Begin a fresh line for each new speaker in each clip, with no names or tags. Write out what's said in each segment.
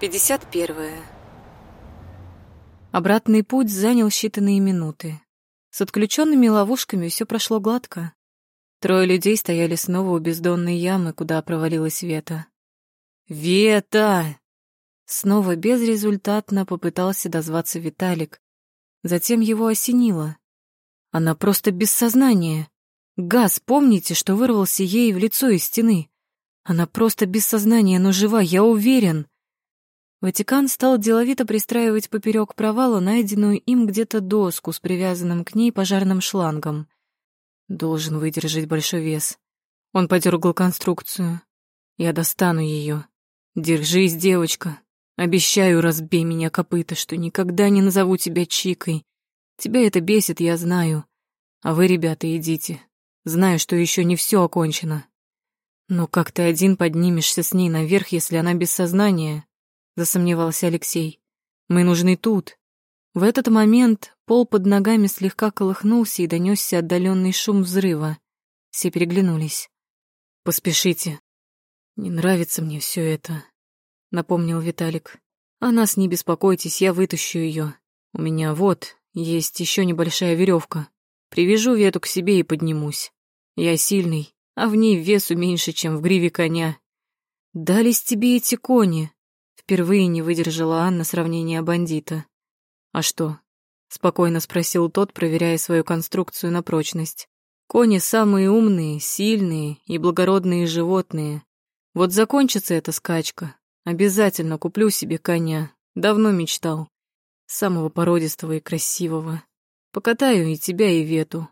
51. Обратный путь занял считанные минуты. С отключенными ловушками все прошло гладко. Трое людей стояли снова у бездонной ямы, куда провалилась Вета. «Вета!» Снова безрезультатно попытался дозваться Виталик. Затем его осенило. Она просто без сознания. Газ, помните, что вырвался ей в лицо из стены? Она просто без сознания, но жива, я уверен. Ватикан стал деловито пристраивать поперек провала найденную им где-то доску с привязанным к ней пожарным шлангом. Должен выдержать большой вес. Он подергал конструкцию. Я достану ее. Держись, девочка. Обещаю, разбей меня копыта, что никогда не назову тебя Чикой. Тебя это бесит, я знаю. А вы, ребята, идите. Знаю, что еще не все окончено. Но как ты один поднимешься с ней наверх, если она без сознания? Засомневался Алексей. Мы нужны тут. В этот момент пол под ногами слегка колыхнулся и донесся отдаленный шум взрыва. Все переглянулись. Поспешите. Не нравится мне все это, напомнил Виталик. О нас не беспокойтесь, я вытащу ее. У меня вот есть еще небольшая веревка. Привяжу вету к себе и поднимусь. Я сильный, а в ней весу меньше, чем в гриве коня. Дались тебе эти кони, Впервые не выдержала Анна сравнения бандита. «А что?» — спокойно спросил тот, проверяя свою конструкцию на прочность. «Кони самые умные, сильные и благородные животные. Вот закончится эта скачка. Обязательно куплю себе коня. Давно мечтал. Самого породистого и красивого. Покатаю и тебя, и Вету.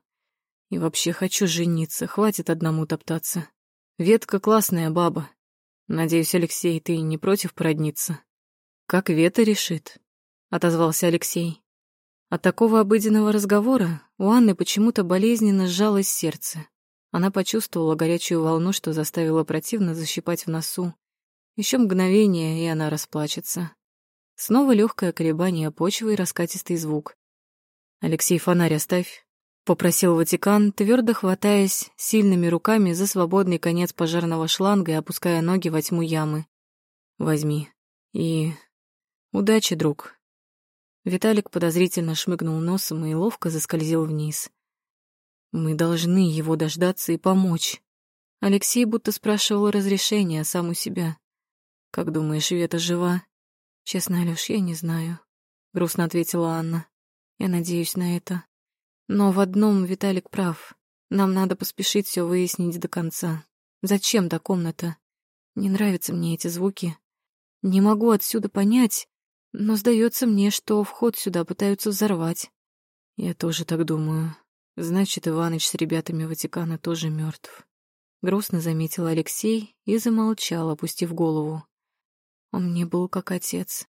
И вообще хочу жениться, хватит одному топтаться. Ветка классная баба, Надеюсь, Алексей, ты не против породниться? Как Вета решит, отозвался Алексей. От такого обыденного разговора у Анны почему-то болезненно сжалось сердце. Она почувствовала горячую волну, что заставила противно защипать в носу. Еще мгновение, и она расплачется. Снова легкое колебание почвы и раскатистый звук. «Алексей, фонарь оставь», попросил Ватикан, твердо хватаясь сильными руками за свободный конец пожарного шланга и опуская ноги во тьму ямы. Возьми. И удачи, друг. Виталик подозрительно шмыгнул носом и ловко заскользил вниз. Мы должны его дождаться и помочь. Алексей будто спрашивал разрешения сам у себя. Как думаешь, Вета жива? Честно, Алёш, я не знаю, грустно ответила Анна. Я надеюсь на это. Но в одном Виталик прав. Нам надо поспешить все выяснить до конца. Зачем та комната? Не нравятся мне эти звуки. Не могу отсюда понять, но сдается мне, что вход сюда пытаются взорвать. Я тоже так думаю. Значит, Иваныч с ребятами Ватикана тоже мертв. Грустно заметил Алексей и замолчал, опустив голову. Он мне был как отец.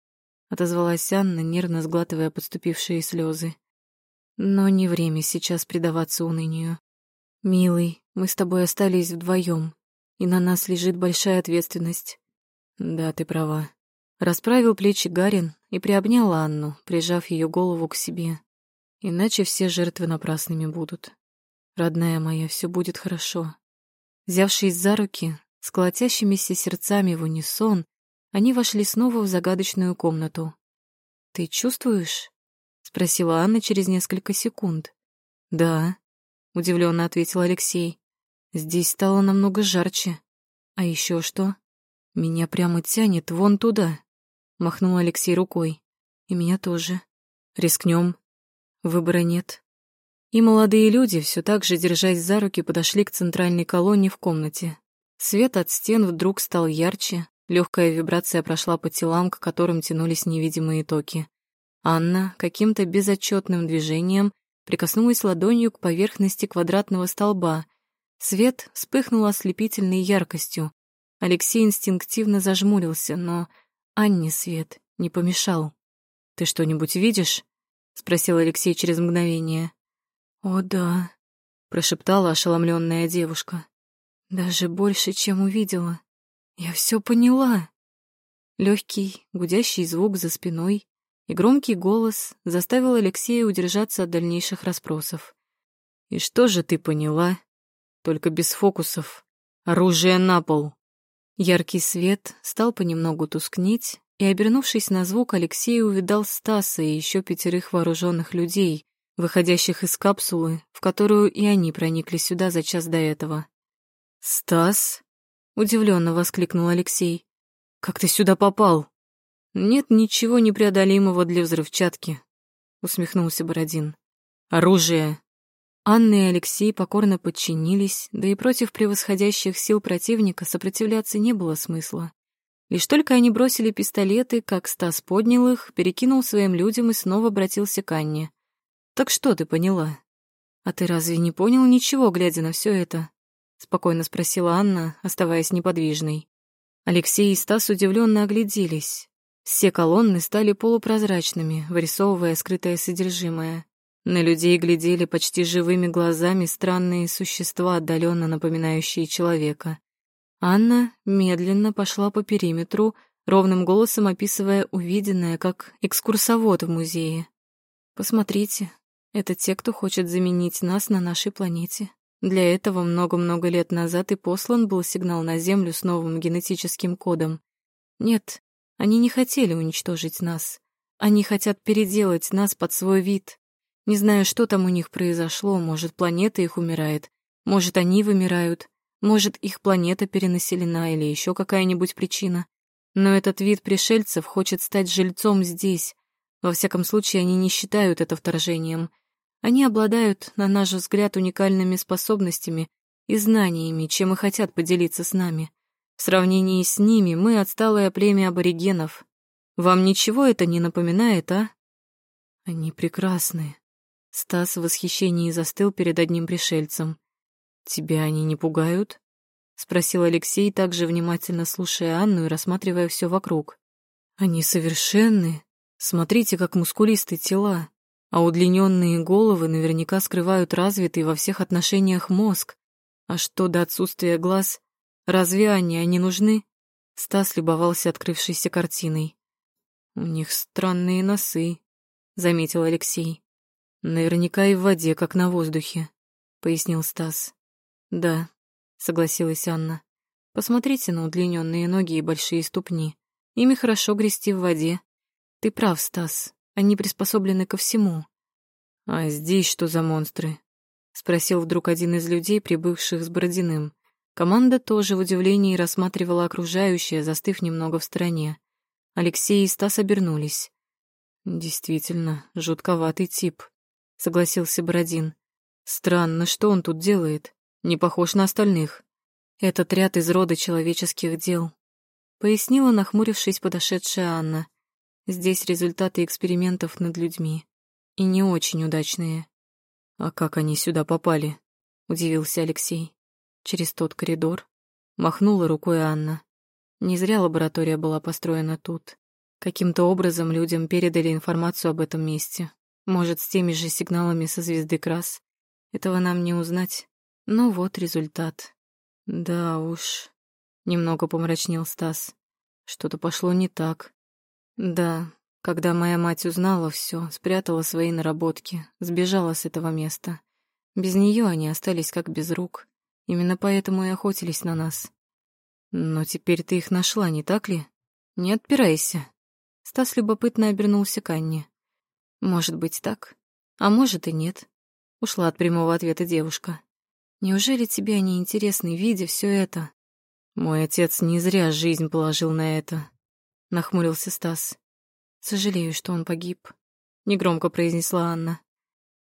Отозвалась Анна, нервно сглатывая подступившие слезы. Но не время сейчас предаваться унынию. Милый, мы с тобой остались вдвоем, и на нас лежит большая ответственность. Да, ты права. Расправил плечи Гарин и приобнял Анну, прижав ее голову к себе. Иначе все жертвы напрасными будут. Родная моя, все будет хорошо. Взявшись за руки, с колотящимися сердцами в унисон, они вошли снова в загадочную комнату. «Ты чувствуешь?» Спросила Анна через несколько секунд. Да, удивленно ответил Алексей. Здесь стало намного жарче. А еще что? Меня прямо тянет вон туда, махнул Алексей рукой. И меня тоже. Рискнем. Выбора нет. И молодые люди, все так же держась за руки, подошли к центральной колонне в комнате. Свет от стен вдруг стал ярче, легкая вибрация прошла по телам, к которым тянулись невидимые токи. Анна каким-то безотчетным движением прикоснулась ладонью к поверхности квадратного столба. Свет вспыхнул ослепительной яркостью. Алексей инстинктивно зажмурился, но Анне свет не помешал. «Ты что-нибудь видишь?» — спросил Алексей через мгновение. «О, да», — прошептала ошеломленная девушка. «Даже больше, чем увидела. Я все поняла». Легкий, гудящий звук за спиной, и громкий голос заставил Алексея удержаться от дальнейших расспросов. «И что же ты поняла? Только без фокусов. Оружие на пол!» Яркий свет стал понемногу тускнеть, и, обернувшись на звук, Алексей увидал Стаса и еще пятерых вооруженных людей, выходящих из капсулы, в которую и они проникли сюда за час до этого. «Стас?» — удивленно воскликнул Алексей. «Как ты сюда попал?» «Нет ничего непреодолимого для взрывчатки», — усмехнулся Бородин. «Оружие!» Анна и Алексей покорно подчинились, да и против превосходящих сил противника сопротивляться не было смысла. Лишь только они бросили пистолеты, как Стас поднял их, перекинул своим людям и снова обратился к Анне. «Так что ты поняла?» «А ты разве не понял ничего, глядя на все это?» — спокойно спросила Анна, оставаясь неподвижной. Алексей и Стас удивленно огляделись. Все колонны стали полупрозрачными, вырисовывая скрытое содержимое. На людей глядели почти живыми глазами странные существа, отдаленно напоминающие человека. Анна медленно пошла по периметру, ровным голосом описывая увиденное, как экскурсовод в музее. «Посмотрите, это те, кто хочет заменить нас на нашей планете. Для этого много-много лет назад и послан был сигнал на Землю с новым генетическим кодом. Нет, они не хотели уничтожить нас. Они хотят переделать нас под свой вид, не знаю, что там у них произошло, может, планета их умирает, может, они вымирают, может, их планета перенаселена или еще какая-нибудь причина. Но этот вид пришельцев хочет стать жильцом здесь. Во всяком случае, они не считают это вторжением. Они обладают, на наш взгляд, уникальными способностями и знаниями, чем и хотят поделиться с нами. В сравнении с ними мы отсталое племя аборигенов. Вам ничего это не напоминает, а? Они прекрасные, Стас в восхищении застыл перед одним пришельцем. «Тебя они не пугают?» — спросил Алексей, также внимательно слушая Анну и рассматривая все вокруг. «Они совершенны. Смотрите, как мускулистые тела, а удлиненные головы наверняка скрывают развитый во всех отношениях мозг. А что до отсутствия глаз? Разве они, они нужны?» Стас любовался открывшейся картиной. «У них странные носы», — заметил Алексей. Наверняка и в воде, как на воздухе, пояснил Стас. Да, согласилась Анна. Посмотрите на удлиненные ноги и большие ступни. Ими хорошо грести в воде. Ты прав, Стас. Они приспособлены ко всему. А здесь что за монстры? спросил вдруг один из людей, прибывших с Бородиным. Команда тоже в удивлении рассматривала окружающее, застыв немного в стороне. Алексей и Стас обернулись. Действительно, жутковатый тип согласился Бородин. Странно, что он тут делает. Не похож на остальных. Этот ряд из рода человеческих дел. Пояснила, нахмурившись, подошедшая Анна. Здесь результаты экспериментов над людьми. И не очень удачные. А как они сюда попали? Удивился Алексей. Через тот коридор. Махнула рукой Анна. Не зря лаборатория была построена тут. Каким-то образом людям передали информацию об этом месте. Может, с теми же сигналами со звезды Крас. Этого нам не узнать. Но вот результат. Да уж. Немного помрачнел Стас. Что-то пошло не так. Да, когда моя мать узнала все, спрятала свои наработки, сбежала с этого места. Без нее они остались как без рук. Именно поэтому и охотились на нас. Но теперь ты их нашла, не так ли? Не отпирайся. Стас любопытно обернулся к Анне. Может быть так, а может и нет. Ушла от прямого ответа девушка. Неужели тебе не интересны, видя все это? Мой отец не зря жизнь положил на это, нахмурился Стас. Сожалею, что он погиб, негромко произнесла Анна.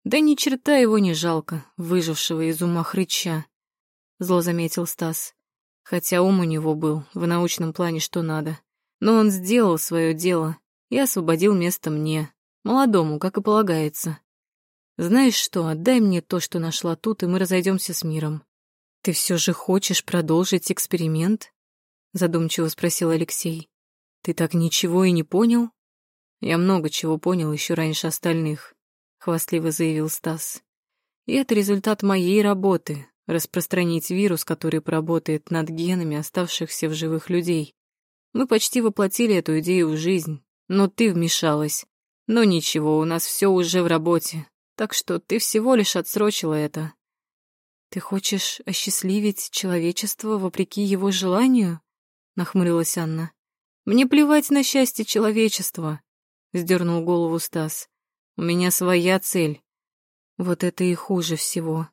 Да ни черта его не жалко, выжившего из ума хрыча, зло заметил Стас. Хотя ум у него был в научном плане что надо. Но он сделал свое дело и освободил место мне. Молодому, как и полагается. Знаешь что, отдай мне то, что нашла тут, и мы разойдемся с миром. Ты все же хочешь продолжить эксперимент? Задумчиво спросил Алексей. Ты так ничего и не понял? Я много чего понял еще раньше остальных, хвастливо заявил Стас. И это результат моей работы — распространить вирус, который поработает над генами оставшихся в живых людей. Мы почти воплотили эту идею в жизнь, но ты вмешалась, но ничего, у нас все уже в работе, так что ты всего лишь отсрочила это. Ты хочешь осчастливить человечество вопреки его желанию? Нахмурилась Анна. Мне плевать на счастье человечества, вздернул голову Стас. У меня своя цель. Вот это и хуже всего,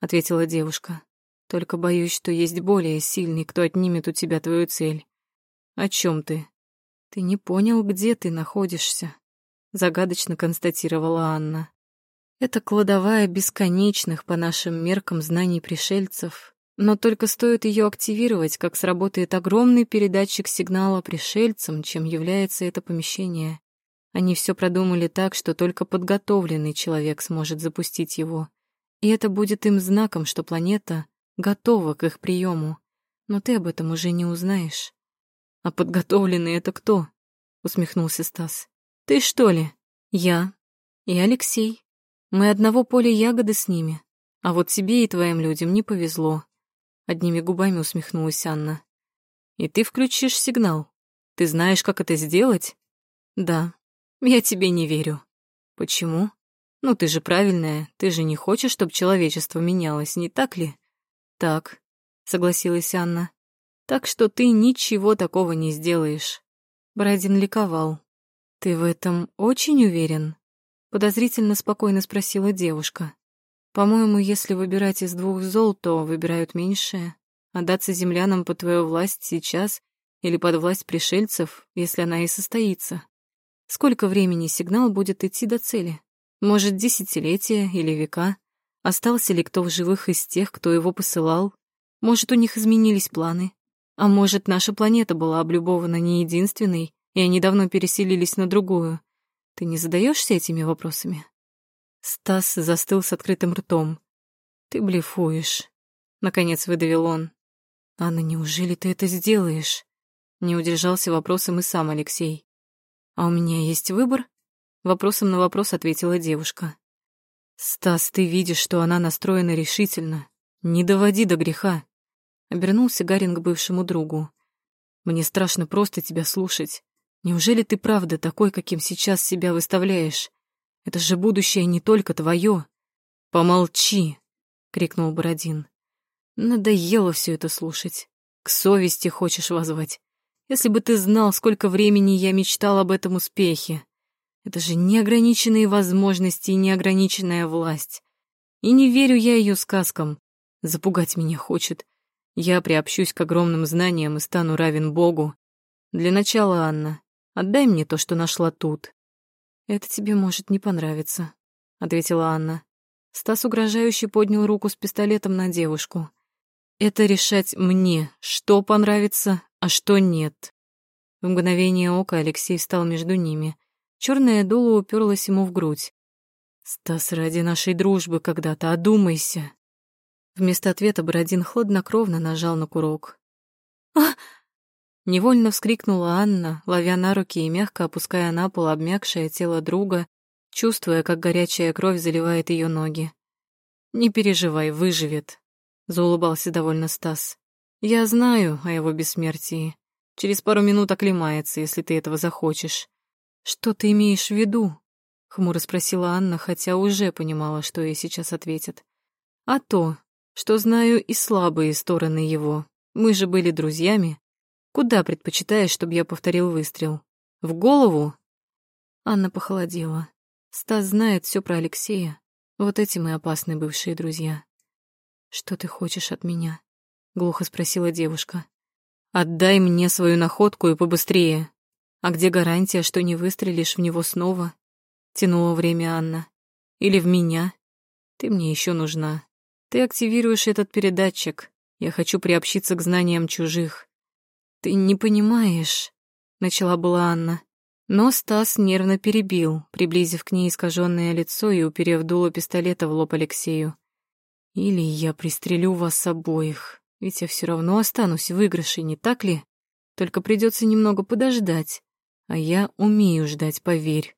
ответила девушка. Только боюсь, что есть более сильный, кто отнимет у тебя твою цель. О чем ты? Ты не понял, где ты находишься, загадочно констатировала Анна. Это кладовая бесконечных по нашим меркам знаний пришельцев, но только стоит ее активировать, как сработает огромный передатчик сигнала пришельцам, чем является это помещение. Они все продумали так, что только подготовленный человек сможет запустить его. И это будет им знаком, что планета готова к их приему. Но ты об этом уже не узнаешь. А подготовленный это кто? усмехнулся Стас. Ты что ли? Я и Алексей. Мы одного поля ягоды с ними. А вот тебе и твоим людям не повезло. Одними губами усмехнулась Анна. И ты включишь сигнал. Ты знаешь, как это сделать? Да. Я тебе не верю. Почему? Ну ты же правильная, ты же не хочешь, чтобы человечество менялось, не так ли? Так, согласилась Анна. Так что ты ничего такого не сделаешь. Бородин ликовал. Ты в этом очень уверен? Подозрительно спокойно спросила девушка. По-моему, если выбирать из двух зол, то выбирают меньшее. Отдаться землянам под твою власть сейчас или под власть пришельцев, если она и состоится. Сколько времени сигнал будет идти до цели? Может, десятилетия или века? Остался ли кто в живых из тех, кто его посылал? Может, у них изменились планы? А может, наша планета была облюбована не единственной, и они давно переселились на другую? Ты не задаешься этими вопросами? Стас застыл с открытым ртом. «Ты блефуешь», — наконец выдавил он. «Анна, неужели ты это сделаешь?» Не удержался вопросом и сам Алексей. «А у меня есть выбор?» Вопросом на вопрос ответила девушка. «Стас, ты видишь, что она настроена решительно. Не доводи до греха!» Обернулся Гарин к бывшему другу. «Мне страшно просто тебя слушать. Неужели ты правда такой, каким сейчас себя выставляешь? Это же будущее не только твое. Помолчи, крикнул Бородин. Надоело все это слушать. К совести хочешь возвать. Если бы ты знал, сколько времени я мечтал об этом успехе. Это же неограниченные возможности и неограниченная власть. И не верю я ее сказкам. Запугать меня хочет. Я приобщусь к огромным знаниям и стану равен Богу. Для начала, Анна, отдай мне то, что нашла тут. «Это тебе может не понравиться», — ответила Анна. Стас угрожающе поднял руку с пистолетом на девушку. «Это решать мне, что понравится, а что нет». В мгновение ока Алексей встал между ними. Черное дуло уперлось ему в грудь. «Стас, ради нашей дружбы когда-то одумайся!» Вместо ответа Бородин хладнокровно нажал на курок. «Ах!» Невольно вскрикнула Анна, ловя на руки и мягко опуская на пол обмякшее тело друга, чувствуя, как горячая кровь заливает ее ноги. «Не переживай, выживет», — заулыбался довольно Стас. «Я знаю о его бессмертии. Через пару минут оклемается, если ты этого захочешь». «Что ты имеешь в виду?» — хмуро спросила Анна, хотя уже понимала, что ей сейчас ответят. «А то, что знаю и слабые стороны его. Мы же были друзьями. Куда предпочитаешь, чтобы я повторил выстрел? В голову? Анна похолодела. Стас знает все про Алексея. Вот эти мы опасные бывшие друзья. Что ты хочешь от меня? Глухо спросила девушка. Отдай мне свою находку и побыстрее. А где гарантия, что не выстрелишь в него снова? Тянула время Анна. Или в меня? Ты мне еще нужна. Ты активируешь этот передатчик. Я хочу приобщиться к знаниям чужих. «Ты не понимаешь», — начала была Анна. Но Стас нервно перебил, приблизив к ней искаженное лицо и уперев дуло пистолета в лоб Алексею. «Или я пристрелю вас обоих, ведь я все равно останусь в выигрыше, не так ли? Только придется немного подождать, а я умею ждать, поверь».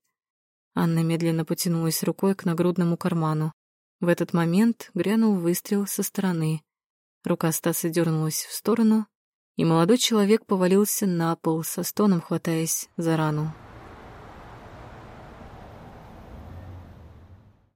Анна медленно потянулась рукой к нагрудному карману. В этот момент грянул выстрел со стороны. Рука Стаса дернулась в сторону, и молодой человек повалился на пол, со стоном хватаясь за рану.